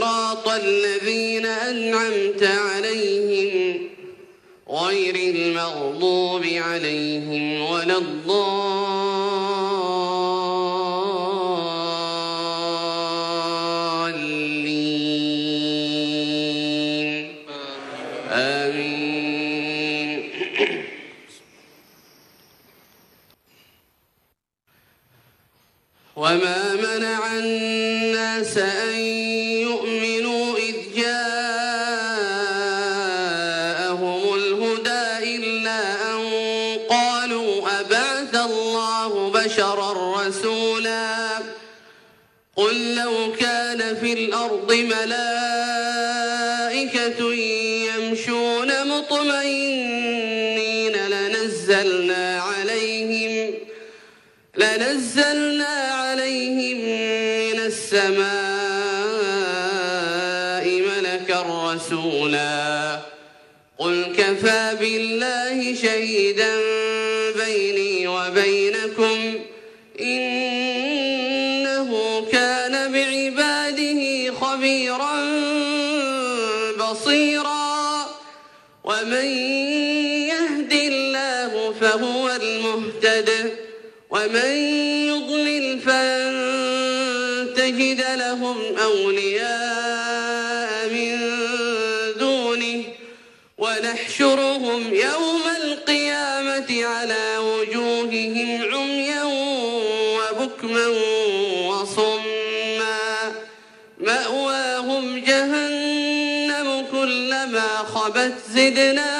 صراط الذين أنعمت عليهم غير المغضوب عليهم ولا الضالين. آمين. وما منع الناس أن ملائكة يمشون مطمئنين. لنزلنا عليهم لنزلنا عليهم من السماء ملكا رسولا. قل كفى بالله شهيدا بيني وبينكم المهتد ومن يضلل فلن تجد لهم أولياء من دونه ونحشرهم يوم القيامة على وجوههم عميا وبكما وصما مأواهم جهنم كلما خبت زدناهم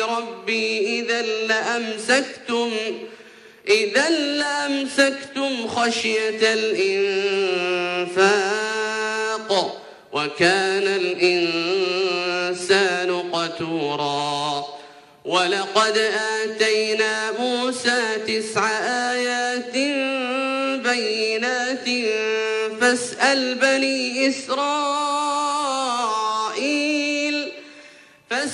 ربي إذا لأمسكتم إذا لأمسكتم خشية الإنفاق وكان الإنسان قتورا. ولقد آتينا موسى تسع آيات بينات فاسأل بني إسرائيل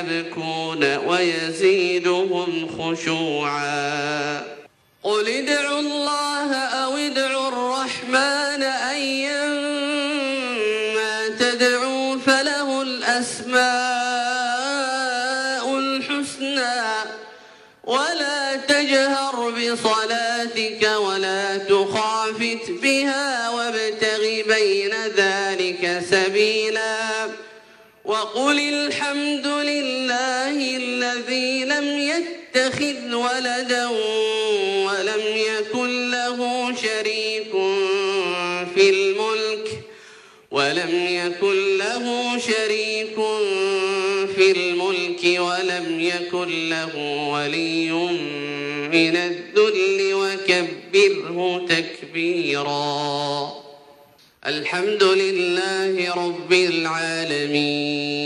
يبكون ويزيدهم خشوعا. قل ادعوا الله أو ادعوا الرحمن أيا ما تدعوا فله الأسماء الحسنى. ولا تجهر بصلاتك ولا تخافت وقل الحمد لله الذي لم يتخذ ولدا ولم يكن له شريك في الملك ولم يكن له شريك في الملك ولم يكن له ولي من الذل وكبره تكبيرا. الحمد لله رب العالمين.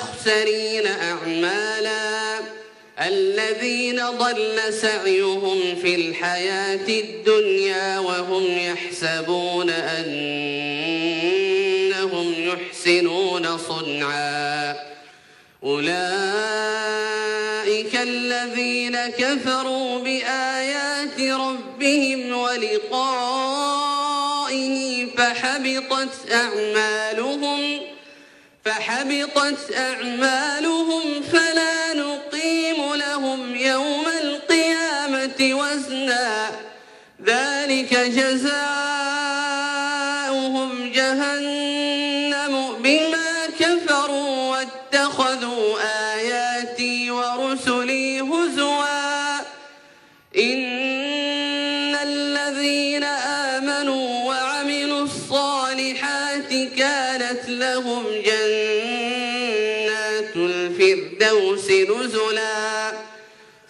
بالأخسرين أعمالا الذين ضل سعيهم في الحياة الدنيا وهم يحسبون أنهم يحسنون صنعا أولئك الذين كفروا بآيات ربهم ولقائه فحبطت أعمالهم فحبطت أعمالهم فلا نقيم لهم يوم القيامة وزنا. ذلك جزاؤهم جهنم بما كفروا واتخذوا آياتي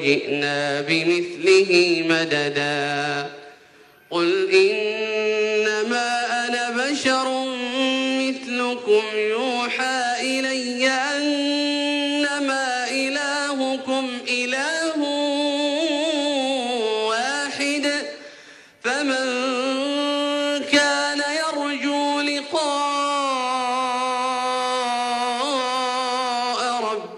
ولو جئنا بمثله مددا. قل إنما أنا بشر مثلكم يوحى إلي أنما